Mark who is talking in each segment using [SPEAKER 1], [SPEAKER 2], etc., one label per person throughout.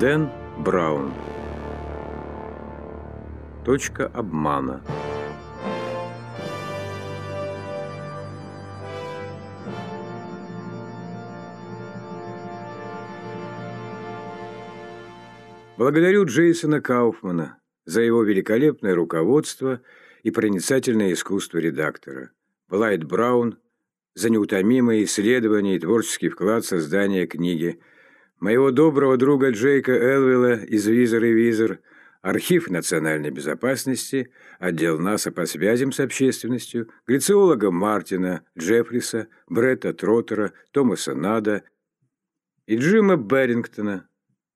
[SPEAKER 1] Дэн Браун. Точка обмана. Благодарю Джейсона Кауфмана за его великолепное руководство и проницательное искусство редактора, Блайт Браун за неутомимое исследование и творческий вклад в создание книги, моего доброго друга Джейка Элвилла из «Визор и Визор», Архив национальной безопасности, отдел НАСА по связям с общественностью, глициолога Мартина, Джеффриса, Бретта Троттера, Томаса Нада и Джима Берингтона,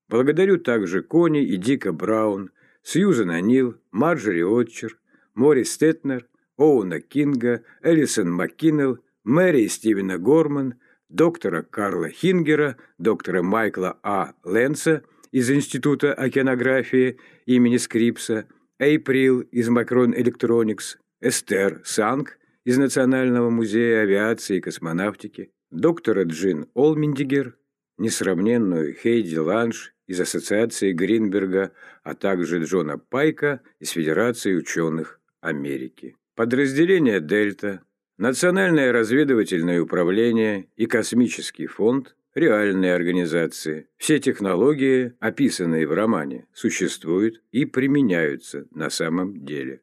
[SPEAKER 1] Благодарю также Кони и Дика Браун, Сьюзен Анил, Марджори Отчер, Мори Стетнер, Оуна Кинга, Элисон Маккиннелл, Мэри и Стивена Горман, доктора Карла Хингера, доктора Майкла А. Ленса из Института океанографии имени Скрипса, Эйприл из Макрон Электроникс, Эстер Санг из Национального музея авиации и космонавтики, доктора Джин Олминдигер, несравненную Хейди Ланш из Ассоциации Гринберга, а также Джона Пайка из Федерации ученых Америки. Подразделение «Дельта», Национальное разведывательное управление и Космический фонд – реальные организации. Все технологии, описанные в романе, существуют и применяются на самом деле.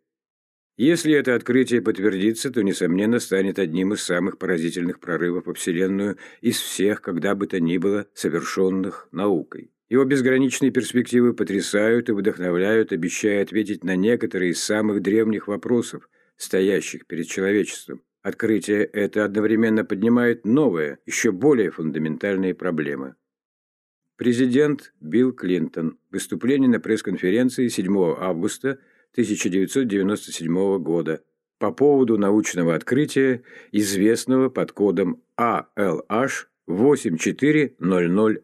[SPEAKER 1] Если это открытие подтвердится, то, несомненно, станет одним из самых поразительных прорывов во Вселенную из всех, когда бы то ни было, совершенных наукой. Его безграничные перспективы потрясают и вдохновляют, обещая ответить на некоторые из самых древних вопросов, стоящих перед человечеством. Открытие это одновременно поднимает новые, еще более фундаментальные проблемы. Президент Билл Клинтон. Выступление на пресс-конференции 7 августа 1997 года по поводу научного открытия, известного под кодом ALH 84001.